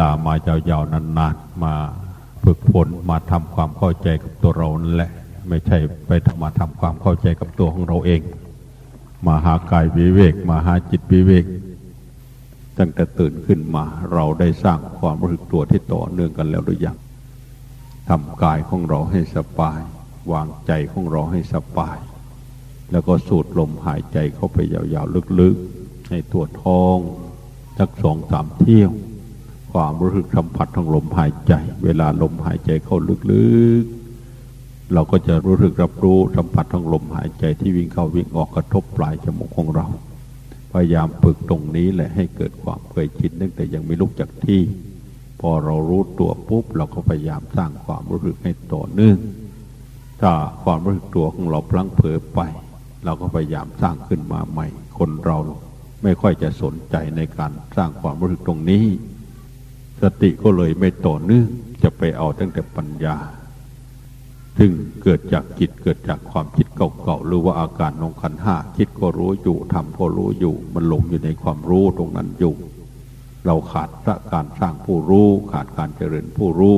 ลามายาวๆนานๆมาฝึกฝนมาทำความเข้าใจกับตัวเรานั่นแหละ ไม่ใช่ไปทำมาทำความเข้าใจกับตัวของเราเอง มาหากายวิเวก มาหาจิตวิเวกตั้งแต่ตื่นขึ้นมาเราได้สร้างความรู้สึกตัวที่ต่อเนื่องกันแล้วหรือยังทำกายของเราให้สบาย วางใจของเราให้สบาย แล้วก็สูดลมหายใจเข้าไปยาวๆลึกๆ ให้ตัวท้องสักสองสามเที่ยว ความรู้สึกสัมผัสของลมหายใจ เวลาลมหายใจเข้าลึกๆ เราก็จะรู้สึกรับรู้สัมผัสของลมหายใจที่วิ่งเข้าวิ่งออกกระทบปลายจมูกของเรา พยายามฝึกตรงนี้แหละให้เกิดความเคยชินตั้งแต่ยังไม่ลุกจากที่ พอเรารู้ตัวปุ๊บเราก็พยายามสร้างความรู้สึกให้ต่อเนื่องถ้าความรู้สึกตัวของเราพลั้งเผลอไป เราก็พยายามสร้างขึ้นมาใหม่ คนเราไม่ค่อยจะสนใจในการสร้างความรู้สึกตรงนี้ สติก็เลยไม่ต่อเนื่องจะไปเอาตั้งแต่ปัญญา ซึ่งเกิดจากจิตเกิดจากความคิดเก่าๆหรือว่าอาการนองขันห้าคิดก็รู้อยู่ทำก็รู้อยู่ มันหลงอยู่ในความรู้ตรงนั้นอยู่ เราขาดการสร้างผู้รู้ ขาดการเจริญผู้รู้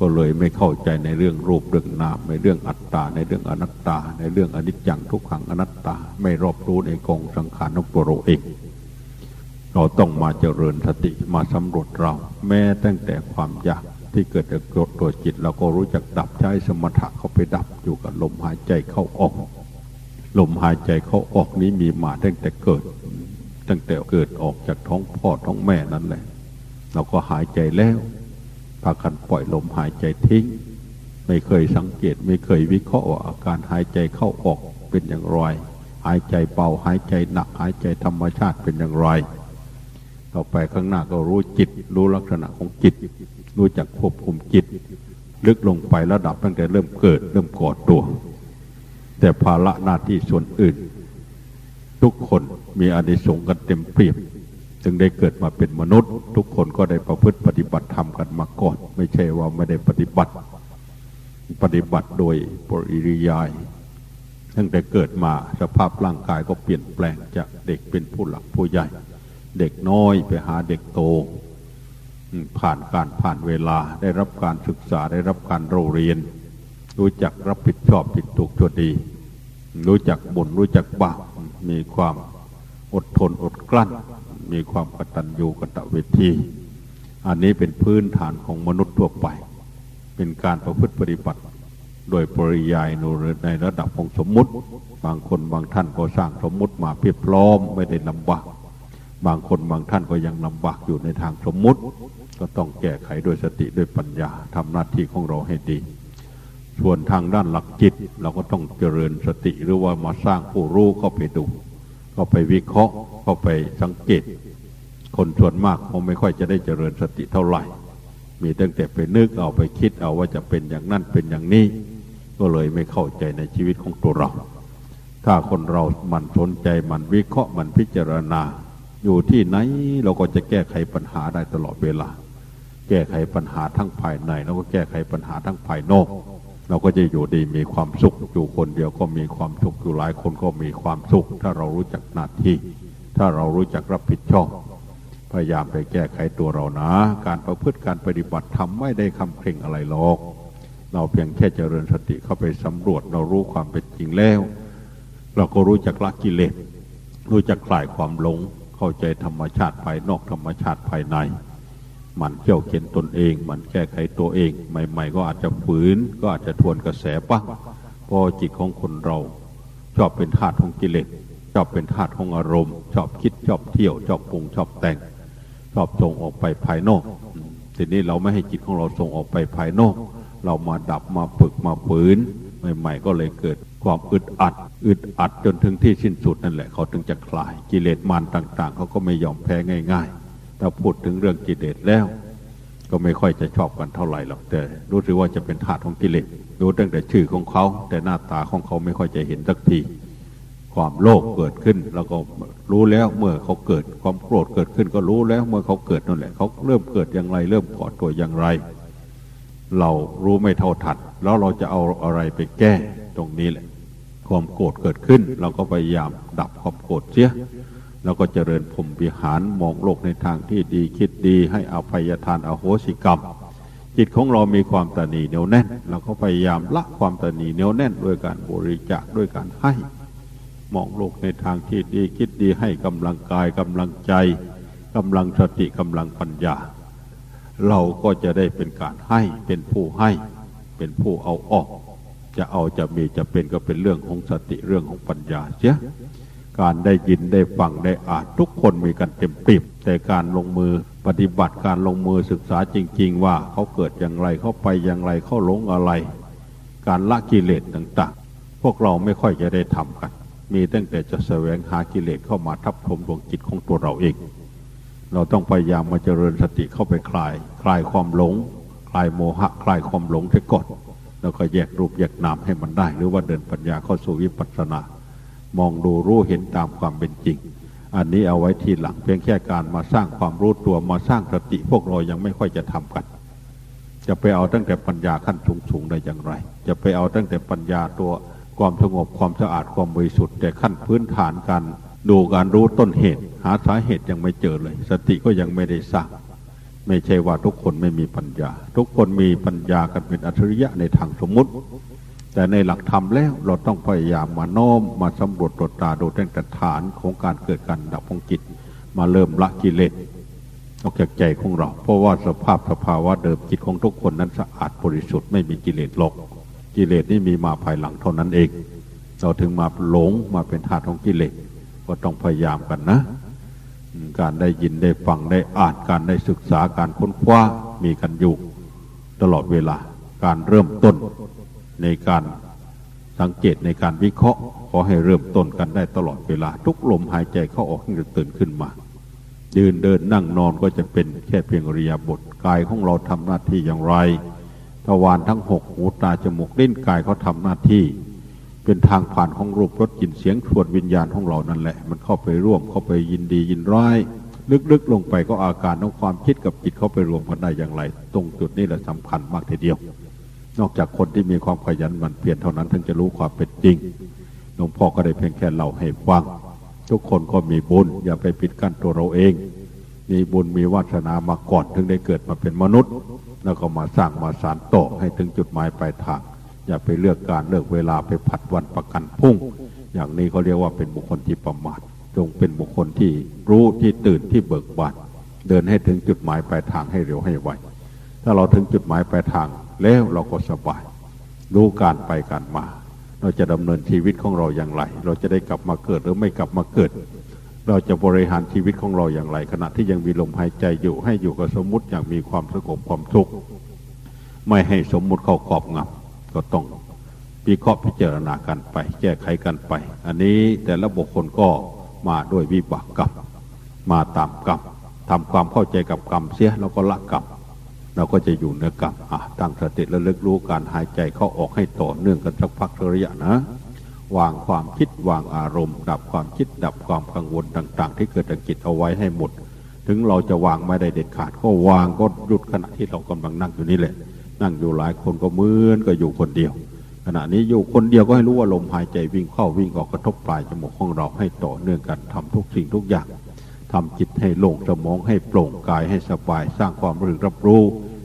ก็เลยไม่เข้าใจในเรื่องรูปเรื่องนามในเรื่องอัตตา ในเรื่องอนัตตา ในเรื่องอนิจจังทุกขังอนัตตา ไม่รอบรู้ในกองสังขารของตัวเราเอง เราต้องมาเจริญสติมาสำรวจเรา แม้ตั้งแต่ความอยากที่เกิดจากตัวจิตเราก็รู้จักดับใช้สมถะเข้าไปดับอยู่กับลมหายใจเข้าออก ลมหายใจเข้าออกนี้มีมาตั้งแต่เกิด ตั้งแต่เกิดออกจากท้องพ่อท้องแม่นั่นแหละ เราก็หายใจแล้วพากันปล่อยลมหายใจทิ้ง ไม่เคยสังเกตไม่เคยวิเคราะห์ว่าอาการหายใจเข้าออกเป็นอย่างไร หายใจเบาหายใจหนักหายใจธรรมชาติเป็นอย่างไร ต่อไปข้างหน้าก็รู้จิต รู้ลักษณะของจิต รู้จักควบคุมจิต ลึกลงไประดับตั้งแต่เริ่มเกิด เริ่มก่อตัว แต่ภาระหน้าที่ส่วนอื่น ทุกคนมีอนิสงส์กันเต็มเปี่ยมจึงได้เกิดมาเป็นมนุษย์ ทุกคนก็ได้ประพฤติปฏิบัติธรรมกันมาก่อน ไม่ใช่ว่าไม่ได้ปฏิบัติ ปฏิบัติโดยปริยายตั้งแต่เกิดมาสภาพร่างกายก็เปลี่ยนแปลงจากเด็กเป็นผู้หลักผู้ใหญ่ เด็กน้อยไปหาเด็กโต ผ่านการผ่านเวลาได้รับการศึกษาได้รับการเรียน รู้จักรับผิดชอบผิดถูกชั่วดี รู้จักบุญรู้จักบาปมีความอดทนอดกลั้น มีความกตัญญูกตเวที อันนี้เป็นพื้นฐานของมนุษย์ทั่วไป เป็นการประพฤติปฏิบัติ โดยปริยายนในระดับของสมมุติ บางคนบางท่านก็สร้างสมมุติมาเพียบพร้อมไม่ได้ลำบาก บางคนบางท่านก็ยังลำบากอยู่ในทางสมมุติ ก็ต้องแก้ไขโดยสติด้วยปัญญาทำหน้าที่ของเราให้ดี ส่วนทางด้านหลักจิต เราก็ต้องเจริญสติหรือว่ามาสร้างผู้รู้เข้าไปดูเข้าไปวิเคราะห์เข้าไปสังเกต คนส่วนมากคงไม่ค่อยจะได้เจริญสติเท่าไหร่ มีตั้งแต่ไปนึกเอาไปคิดเอาว่าจะเป็นอย่างนั้นเป็นอย่างนี้ ก็เลยไม่เข้าใจในชีวิตของตัวเรา ถ้าคนเรามันสนใจมันวิเคราะห์มันพิจารณา อยู่ที่ไหนเราก็จะแก้ไขปัญหาได้ตลอดเวลา แก้ไขปัญหาทั้งภายใน แล้วก็แก้ไขปัญหาทั้งภายนอก เราก็จะอยู่ดีมีความสุข อยู่คนเดียวก็มีความสุขอยู่หลายคนก็มีความสุข ถ้าเรารู้จักหน้าที่ ถ้าเรารู้จักรับผิดชอบ พยายามไปแก้ไขตัวเรานะ การประพฤติการปฏิบัติทำไม่ได้คำเคร่งอะไรหรอก เราเพียงแค่เจริญสติเข้าไปสำรวจเรารู้ความเป็นจริงแล้ว เราก็รู้จักละกิเลสรู้จักคลายความหลง เข้าใจธรรมชาติภายนอกธรรมชาติภายใน มันเขี่ยวเข็นตนเอง มันแก้ไขตัวเอง ใหม่ ๆ ก็อาจจะฝืน ก็อาจจะทวนกระแสบ้งเพราะจิตของคนเรา ชอบเป็นธาตุของกิเลสชอบเป็นธาตุของอารมณ์ ชอบคิดชอบเที่ยวชอบปรุงชอบแต่ง ชอบส่งออกไปภายนอกทีนี้เราไม่ให้จิตของเราส่งออกไปภายนอก เรามาดับมาฝึกมาฝืนใหม่ ๆ ก็เลยเกิด ความอึดอัด อึดอัดจนถึงที่สิ้นสุดนั่นแหละ เขาถึงจะคลาย กิเลสมารต่าง ๆ เขาก็ไม่ยอมแพ้ง่าย ๆ ถ้าพูดถึงเรื่องกิเลสแล้ว ก็ไม่ค่อยจะชอบกันเท่าไหร่หรอกแต่ รู้สึกว่าจะเป็นธาตุของกิเลสรู้ตั้งแต่ชื่อของเขา แต่หน้าตาของเขาไม่ค่อยจะเห็นสักทีความโลภเกิดขึ้นเราก็รู้แล้วเมื่อเขาเกิดความโกรธเกิดขึ้นก็รู้แล้วเมื่อเขาเกิดนั่นแหละเขาเริ่มเกิดอย่างไร เริ่มก่อตัวอย่างไร เรารู้ไม่เท่าทันแล้วเราจะเอาอะไรไปแก้ตรงนี้แหละ ความโกรธเกิดขึ้น เราก็พยายามดับความโกรธเสียแล้วก็เจริญพรมวิหารมองโลกในทางที่ดีคิดดีให้อภัยทานอโหสิกรรม จิตของเรามีความตนีเหนียวแน่น เราก็พยายามละความตนีเหนียวแน่นด้วยการบริจาคด้วยการให้ มองโลกในทางที่ดีคิดดีให้กำลังกายกำลังใจกำลังสติกำลังปัญญา เราก็จะได้เป็นการให้เป็นผู้ให้ เป็นผู้เอาออก จะเอาจะมีจะเป็นก็เป็นเรื่องของสติเรื่องของปัญญาเสียการได้ยินได้ฟังได้อ่านทุกคนมีกันเต็มปีบแต่การลงมือปฏิบัติการลงมือศึกษาจริง ๆ ว่าเขาเกิดอย่างไรเขาไปอย่างไรเขาหลงอะไร การละกิเลสต่างๆ พวกเราไม่ค่อยจะได้ทำกัน มีตั้งแต่จะแสวงหากิเลสเข้ามาทับถมดวงจิตของตัวเราเอง เราต้องพยายามมาเจริญสติเข้าไปคลาย คลายความหลง คลายโมหะ คลายความหลงที่ก่อน แล้วก็แยกรูปแยกนามให้มันได้ หรือว่าเดินปัญญาเข้าสู่วิปัสสนา มองดูรู้เห็นตามความเป็นจริง อันนี้เอาไว้ทีหลังเพียงแค่การมาสร้างความรู้ตัวมาสร้างสติพวกเรายังไม่ค่อยจะทำกัน จะไปเอาตั้งแต่ปัญญาขั้นสูงสูงได้อย่างไร จะไปเอาตั้งแต่ปัญญาตัวความสงบความสะอาดความบริสุทธิ์แต่ขั้นพื้นฐานการดูการรู้ต้นเหตุ หาสาเหตุยังไม่เจอเลย สติก็ยังไม่ได้สร้าง ไม่ใช่ว่าทุกคนไม่มีปัญญา ทุกคนมีปัญญากันเป็นอัจฉริยะในทางสมมุติ แต่ในหลักธรรมแล้วเราต้องพยายามมาโน้มมาสำรวจตรวจตาดูตั้งแต่ฐานของการเกิดการดับของจิตมาเริ่มละกิเลสออกจากใจของเรา เพราะว่าสภาพสภาวะเดิมจิตของทุกคนนั้นสะอาดบริสุทธิ์ไม่มีกิเลสหลอกกิเลสนี่มีมาภายหลังเท่านั้นเอง เราถึงมาหลงมาเป็นธาตุของกิเลสก็ต้องพยายามกันนะ การได้ยินได้ฟังได้อ่านการได้ศึกษาการค้นคว้ามีกันอยู่ตลอดเวลาการเริ่มต้นในการสังเกตในการวิเคราะห์ ขอให้เริ่มต้นกันได้ตลอดเวลา ทุกลมหายใจเข้าออกให้ตื่นขึ้นมายืนเดินนั่งนอนก็จะเป็นแค่เพียงเริยบทกายของเราทำหน้าที่อย่างไรทวารทั้งหกหูตาจมูกลิ้นกายเขาทาหน้าที่ เป็นทางผ่านของรูปรสกลิ่นเสียงชวนวิญญาณของเรานั่นแหละ มันเข้าไปร่วมเข้าไปยินดียินร้าย ลึกๆลงไปก็อาการของความคิดกับจิตเข้าไปรวมกันได้อย่างไร ตรงจุดนี้แหละสำคัญมากทีเดียว นอกจากคนที่มีความขยันหมั่นเพียรเท่านั้นถึงจะรู้ความเป็นจริงหลวงพ่อก็ได้เพียงแค่เล่าให้ฟังทุกคนก็มีบุญอย่าไปปิดกั้นตัวเราเอง มีบุญมีวาสนามาก่อนถึงได้เกิดมาเป็นมนุษย์ แล้วก็มาสร้างมาสารต่อให้ถึงจุดหมายปลายทาง อย่าไปเลือกการเลือกเวลาไปผัดวันประกันพุ่ง อย่างนี้เขาเรียกว่าเป็นบุคคลที่ประมาทจงเป็นบุคคลที่รู้ที่ตื่นที่เบิกบานเดินให้ถึงจุดหมายปลายทางให้เร็วให้ไวถ้าเราถึงจุดหมายปลายทางแล้วเราก็สบาย รู้การไปการมา เราจะดำเนินชีวิตของเราอย่างไร เราจะได้กลับมาเกิดหรือไม่กลับมาเกิด เราจะบริหารชีวิตของเราอย่างไร ขณะที่ยังมีลมหายใจอยู่ให้อยู่กับสมมุติอย่างมีความสงบความทุกข์ไม่ให้สมมุติเข้าครอบงำ ก็ต้องวิเคราะห์พิจารณากันไป แก้ไขกันไป อันนี้แต่ละบุคคลก็มาด้วยวิบากกรรมมาตามกรรมทำความเข้าใจกับกรรมเสียแล้วก็ละกรรมเราก็จะอยู่เนื้อกรรมอะตั้งสติระลึกรู้การหายใจเข้าออกให้ต่อเนื่องกันสักพักระยะนะ วางความคิดวางอารมณ์ ดับความคิดดับความกังวลต่าง ๆ ที่เกิดจากจิตเอาไว้ให้หมด ถึงเราจะวางไม่ได้เด็ดขาดก็วางก็หยุดขณะที่เรากำลังนั่งอยู่นี่แหละ นั่งอยู่หลายคนก็เหมือนก็อยู่คนเดียว ขณะนี้อยู่คนเดียวก็ให้รู้ว่าลมหายใจวิ่งเข้าวิ่งออกกระทบปลายจมูกของเราให้ต่อเนื่องกันทำทุกสิ่งทุกอย่างทำจิตให้โล่งสมองให้โปร่งกายให้สบายสร้างความรู้รับรู้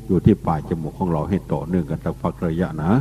อยู่ที่ปลายจมูกของเราให้ต่อเนื่องกันสักพักระยะนะ